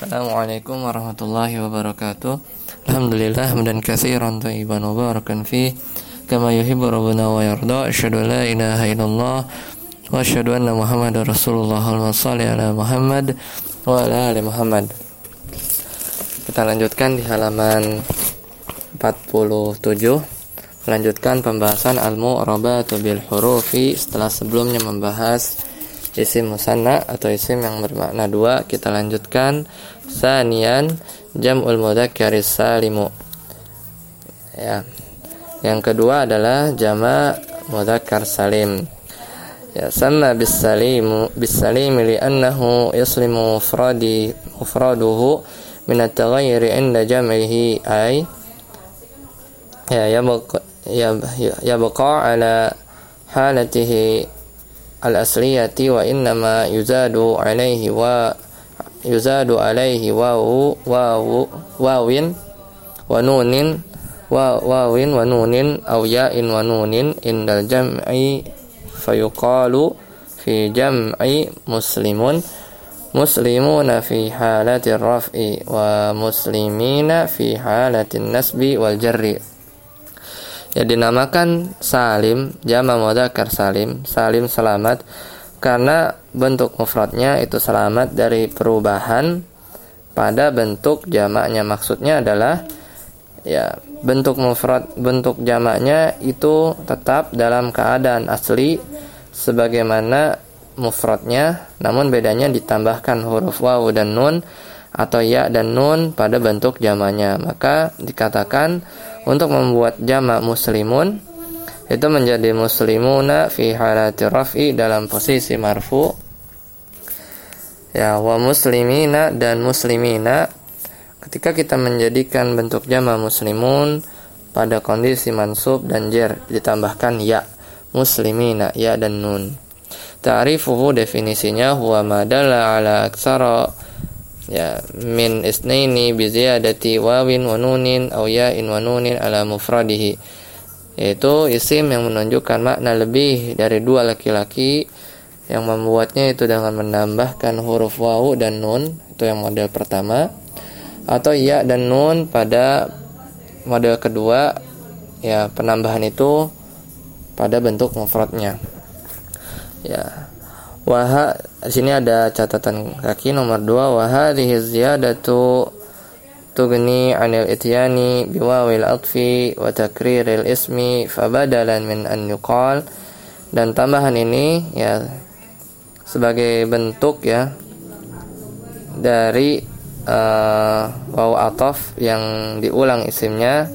Assalamualaikum warahmatullahi wabarakatuh. Alhamdulillah hamdan katsiran tayyiban mubarakan fi kama yuhibbu rabbuna wa yarda. Asyhadu an la ilaha illallah wa asyhadu anna muhammadar rasulullah. Allahumma shalli ala Muhammad wa ala ali Muhammad. Kita lanjutkan di halaman 47 Melanjutkan pembahasan al-mu'rabatu bil hurufi setelah sebelumnya membahas isim musanna atau isim yang bermakna dua kita lanjutkan. Sanian jam'ul mudzakkaris salimu. Ya. Yang kedua adalah jama mudzakkar salim. Ya sama bis salimu bis salim li'annahu yaslimu mufradi mufraduhu min at-taghayyur inda jam'ihi ay ya yabqa yabqa ala halatihi al-asliyati wa innama yuzadu alaihi wa yuzadu alaihi wawu wawu wawin wa nunin wa wawin wa nunin aw ya'in wa nunin indal jam'i fayuqalu fi jam'i muslimun muslimuna fi halati raf'i ya dinamakan salim jama mudzakkar salim salim selamat karena bentuk mufradnya itu selamat dari perubahan pada bentuk jamaknya. Maksudnya adalah ya bentuk mufrad bentuk jamaknya itu tetap dalam keadaan asli sebagaimana mufradnya namun bedanya ditambahkan huruf wawu dan nun atau ya dan nun pada bentuk jamaknya. Maka dikatakan untuk membuat jamak muslimun itu menjadi muslimuna fi halati raf'i dalam posisi marfu. Ya wa muslimina dan muslimina. Ketika kita menjadikan bentuk jamak muslimun pada kondisi mansub dan jer ditambahkan ya muslimina ya dan nun. Ta'rifuhu definisinya huwa madalla ala aksara ya min isnaini bi ziyadati wawin wa nunin aw ya'in wa nunin ala mufradihi. Yaitu isim yang menunjukkan makna lebih dari dua laki-laki. Yang membuatnya itu dengan menambahkan huruf wawu dan nun. Itu yang model pertama. Atau ya dan nun pada model kedua. Ya penambahan itu pada bentuk mufradnya. Ya Wah, di sini ada catatan kaki nomor 2 wa hadhihi ziyadatu tugni 'anil ityani biwawil atfi wa takriril ismi fabadalan min an yuqal. Dan tambahan ini ya sebagai bentuk ya dari uh, waw atof yang diulang isimnya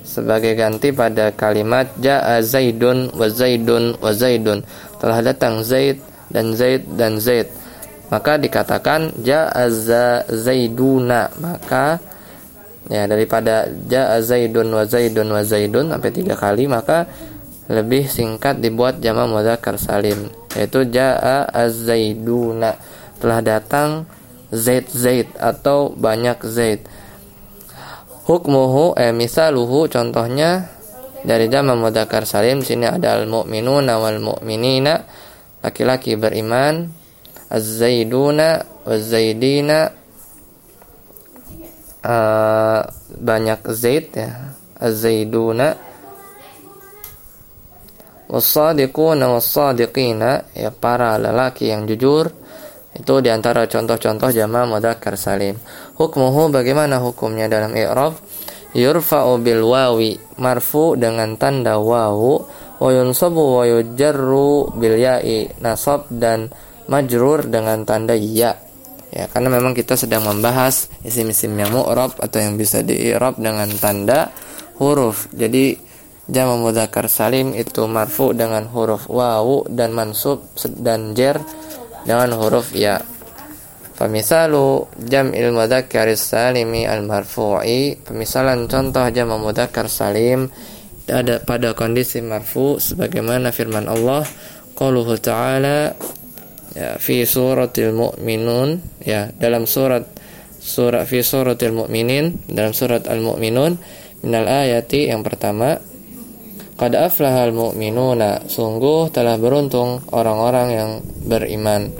sebagai ganti pada kalimat ja'a zaidun wa zaidun wa zaidun. Telah datang zaid dan Zaid dan Zaid. Maka dikatakan ja'azza zaiduna. Maka ya daripada ja'a zaidun wa zaidun wa zaidun sampai tiga kali maka lebih singkat dibuat jama mudzakkar salim yaitu ja'a az-zaiduna telah datang Zaid Zaid atau banyak Zaid. Hukmuhu eh misaluhu contohnya dari jama mudzakkar salim sini ada al-mu'minuna wal mu'minina laki-laki beriman az-zaiduna waz-zaidina uh, banyak zaid ya az-zaiduna was-sadiquna was-sadiqina ya para lelaki yang jujur itu di antara contoh-contoh jama mudzakkar salim. Hukmuhu bagaimana hukumnya dalam i'rab? Yurfa'u bil wawi marfu dengan tanda wawu wa yunsabu wa yujarru bil ya'i nasab dan majrur dengan tanda ya. Ya karena memang kita sedang membahas isim-isim yang mu'rab atau yang bisa di-i'rab dengan tanda huruf. Jadi jama mudzakkar salim itu marfu dengan huruf wawu dan mansub dan jer dengan huruf ya. Pemisalu jam'il mudzakkar salimi al marfu'i. Pemisalan contoh jama mudzakkar salim ada pada kondisi marfu sebagaimana firman Allah qauluhu ta'ala ya fi suratil mu'minun ya dalam surat surat fi suratil mu'minin dalam surat al-mu'minun minal ayati yang pertama qad aflahal mu'minuna sungguh telah beruntung orang-orang yang beriman.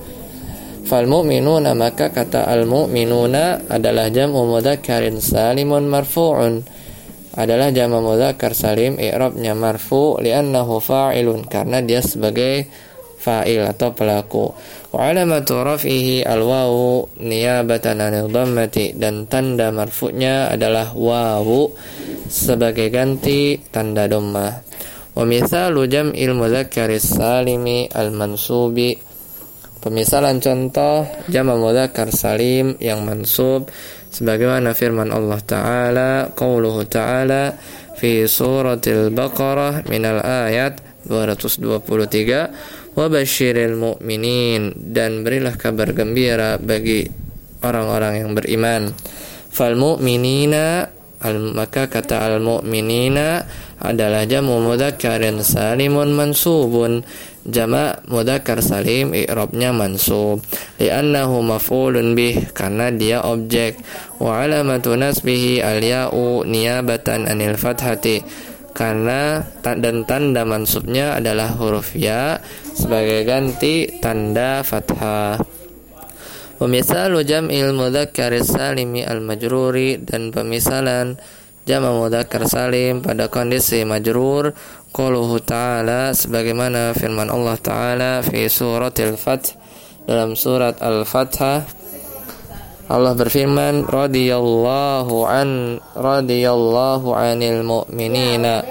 Fal mu'minuna maka kata al mu'minuna adalah jam'u mudzakkarin salimun marfu'un adalah jama mudzakkar salim i'rabnya marfu li'annahu fa'ilun karena dia sebagai fa'il atau pelaku. Wa alamatu raf'ihi al wawu niyabatan 'anil dhammati dan tanda marfu'nya adalah wawu sebagai ganti tanda dhammah. Wa mithalu jam'il mudzakkaris salimi al mansubi Pemisalan contoh jama mudzakkar salim yang mansub sebagaimana firman Allah taala qauluhu taala fi suratil baqarah minal ayat 223 wa basyiril mu'minin dan berilah kabar gembira bagi orang-orang yang beriman. Fal mu'minina al maka kata al mu'minina adalah jamu mudzakkarin salimun mansubun Jama' mudzakkar salim i'rabnya mansub. Li'annahu maf'ulun bih karena dia objek. Wa alamatu nasbihi al-ya'u niyabatan anil fathati. Karena dan tanda mansubnya adalah huruf ya sebagai ganti tanda fathah. Pemisalu jam'il mudzakkar salimi al-majruri dan pemisalan jama mudzakkar salim pada kondisi majrur. Qauluhu ta'ala sebagaimana firman Allah ta'ala fi suratil Fath dalam surat Al-Fathah. Allah berfirman radhiyallahu an radhiyallahu anil mu'minina.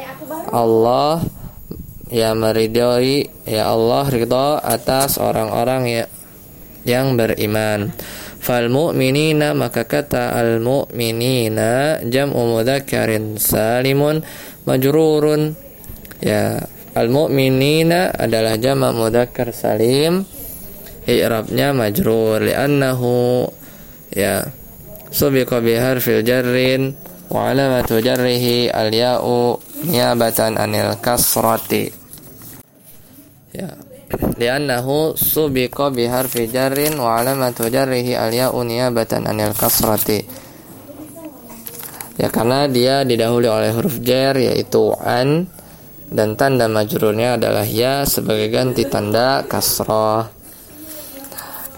Allah ya meridhoi ya Allah ridha atas orang-orang ya, yang beriman fal mu'minina maka kata al mu'minina jam'u mudzakkarin salimun majrurun Ya, al-mu'minina adalah jama' mudzakkar salim. I'rabnya majrur li'annahu ya subiqa bi harfil jarrin wa alamatu jarrihi al-ya'u niyabatan anil kasrati. Ya. Li'annahu subiqa bi harfi jarrin wa alamatu jarrihi al-ya'u niyabatan anil kasrati. Ya karena dia didahului oleh huruf jar yaitu an dan tanda majrurnya adalah ya sebagai ganti tanda kasroh.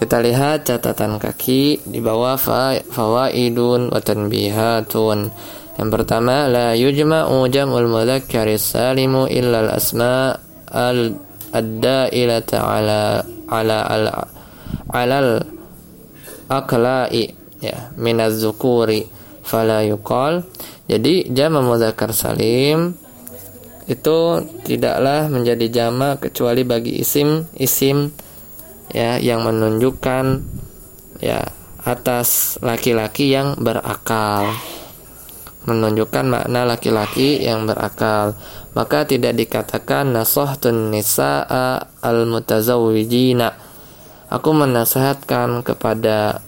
Kita lihat catatan kaki di bawah fawaidun wa tanbihatun. Yang pertama la yujma'u jam'ul mudzakkari salimu illa al-asma al ad-da'ilata ala ala al alal aqla'i ya minaz zukuri fala yuqal. Jadi jama mudzakkar salim itu tidaklah menjadi jama kecuali bagi isim isim ya yang menunjukkan ya atas laki-laki yang berakal menunjukkan makna laki-laki yang berakal. Maka tidak dikatakan nasahtun nisaa al mutazawwijina aku menasehatkan kepada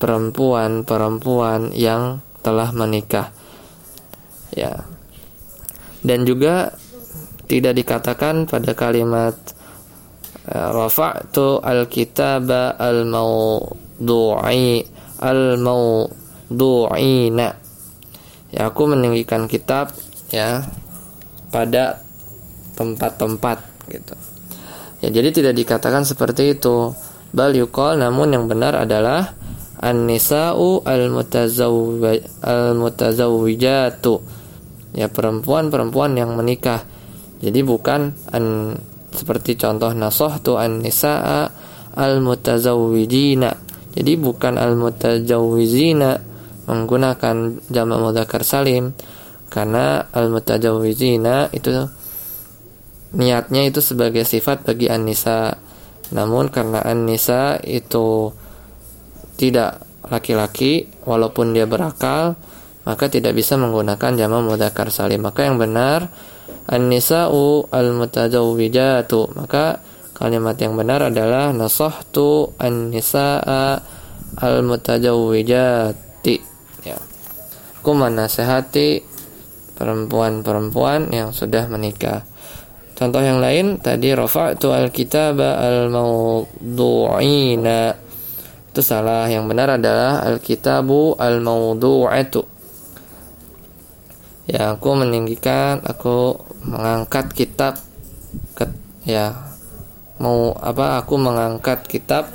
perempuan-perempuan yang telah menikah. Ya. Dan juga tidak dikatakan pada kalimat eh, rafa'tu al-kitaba al-mawdu'i al-mawdu'ina ya aku meninggikan kitab ya pada tempat-tempat gitu ya jadi tidak dikatakan seperti itu bal yuqal namun yang benar adalah an-nisa'u al-mutazawwijatu ya perempuan-perempuan yang menikah. Jadi bukan an, seperti contoh nasoh tu an nisaa al mutazawwijina. Jadi bukan al mutazawwijina menggunakan jamak mudzakkar salim karena al mutazawwijina itu niatnya itu sebagai sifat bagi an-nisa. Namun karena an-nisa itu tidak laki-laki walaupun dia berakal maka tidak bisa menggunakan jama mudzakkar salim. Maka yang benar an-nisa'u al-mutazawwijatu. Maka kalimat yang benar adalah nasahtu an-nisa'a al-mutazawwijati. Aku menasehati perempuan-perempuan yang sudah menikah. Contoh yang lain tadi rafa'tu al-kitaba al-mawdu'ina. Itu salah. Yang benar adalah al-kitabu al-mawdu'atu ya aku meninggikan aku mengangkat kitab ke, ya mau apa aku mengangkat kitab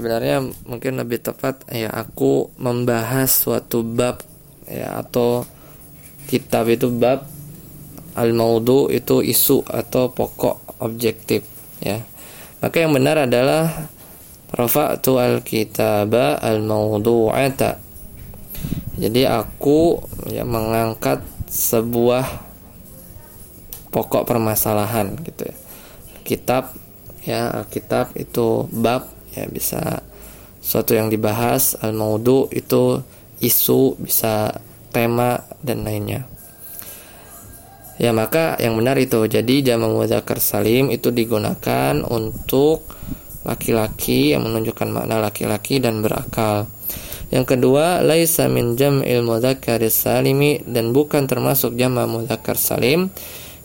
sebenarnya mungkin lebih tepat ya aku membahas suatu bab ya atau kitab itu bab al-maudu itu isu atau pokok objektif ya. Maka yang benar adalah rafa'tu al-kitaba al-mawdu'ata jadi aku ya mengangkat sebuah pokok permasalahan gitu ya. Kitab ya kitab itu bab ya bisa suatu yang dibahas al-maudu itu isu bisa tema dan lainnya ya maka yang benar itu jadi jama mudzakkar salim itu digunakan untuk laki-laki yang menunjukkan makna laki-laki dan berakal. Yang kedua, laisa min jam'il mudzakkar salimi dan bukan termasuk jama' mudzakkar salim.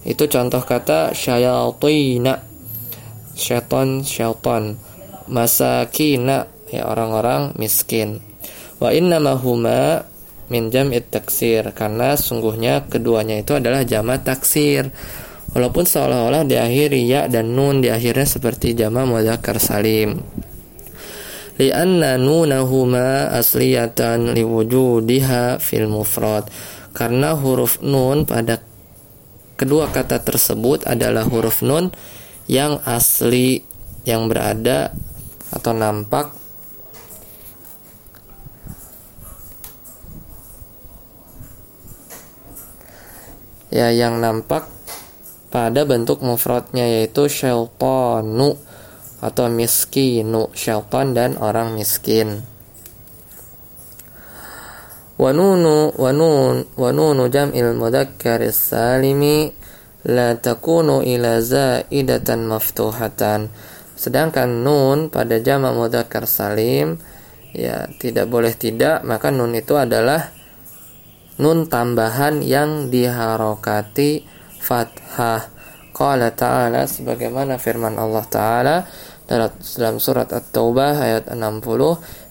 Itu contoh kata syayatina. Syaitan, syaitan. Masakina, ya orang-orang miskin. Wa innama huma min jam'it taksir karena sungguhnya keduanya itu adalah jama taksir. Walaupun seolah-olah diakhiri ya dan nun di akhirnya seperti jama mudzakkar salim. Lianna nunahuma asliyatan liwujudiha fil mufrad. Karena huruf nun pada kedua kata tersebut adalah huruf nun yang asli yang berada atau nampak. Ya yang nampak pada bentuk mufradnya yaitu syaitanu atau miskinu. Syaitan dan orang miskin. Wanunu wanun wanunu jam'il mudzakkar salimi la takunu ila zaidatan maftuhatan sedangkan nun pada jama mudzakkar salim ya tidak boleh tidak maka nun itu adalah nun tambahan yang diharokati fathah. Qala ta'ala sebagaimana firman Allah Ta'ala dalam surat At-Taubah ayat 60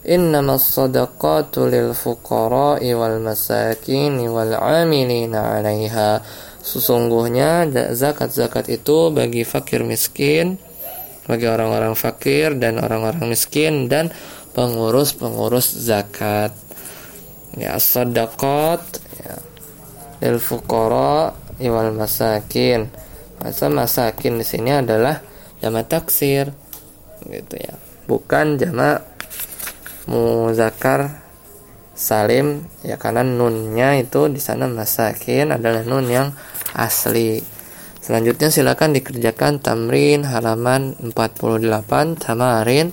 Innamas sadaqatu lil fuqara'i wal masakin wal 'amilina 'alaiha Sesungguhnya zakat-zakat itu bagi fakir miskin bagi orang-orang fakir dan orang-orang miskin dan pengurus-pengurus zakat. Ya sadaqat ya lil fuqara iwal masakin. Masa masakin di sini adalah jama taksir gitu ya. Bukan jama muzakar salim ya karena nunnya itu di sana masakin adalah nun yang asli selanjutnya silakan dikerjakan tamrin halaman 48 tamarin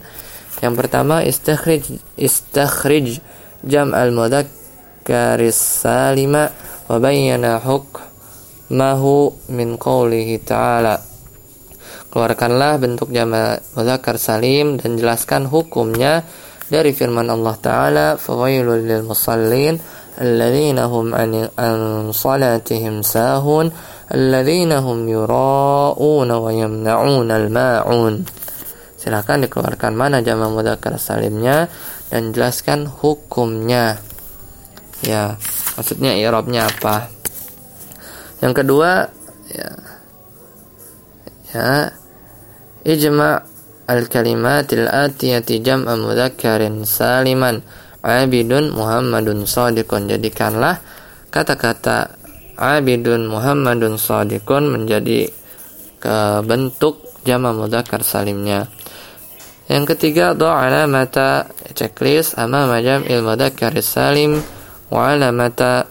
yang pertama istakhrij istakhrij jam al mudakkaris salima wa bayyana hukm mahu min qawlihi ta'ala. Keluarkanlah bentuk jama mudzakkar salim dan jelaskan hukumnya dari firman Allah Ta'ala Fawailul lil musallin alladzina hum an salatihim sahun alladzina hum yura'una wa yamna'una Silakan dikeluarkan mana jama mudzakkar salimnya dan jelaskan hukumnya. Ya, maksudnya i'rabnya apa? Yang kedua ya ya ijma' al-kalimatil atiyati jam'a mudzakkarin saliman abidun muhammadun sadiqun jadikanlah kata-kata abidun muhammadun sadiqun menjadi ke bentuk jama mudzakkar salimnya. Yang ketiga doa alamata checklist amama jam'il mudzakkar salim wa alamata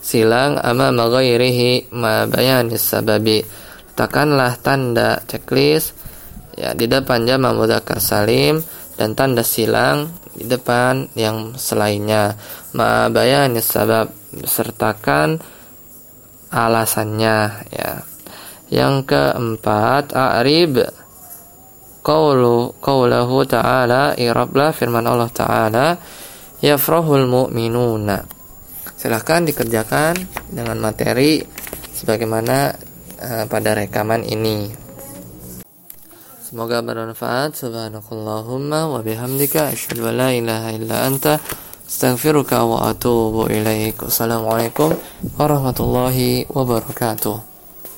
silang ama ghairihi ma bayanis sababi. Letakkanlah tanda checklist ya di depan jama mudzakkar salim dan tanda silang di depan yang selainnya. Ma bayanis sabab sertakan alasannya ya. Yang keempat a'rib qawlu qawlahu ta'ala irablah firman Allah ta'ala yafrahul mu'minuna. Silahkan dikerjakan dengan materi sebagaimana uh, pada rekaman ini semoga bermanfaat subhanakallahumma wa bihamdika asyhadu an la ilaha illa anta astaghfiruka wa atubu ilaik wassalamualaikum warahmatullahi wabarakatuh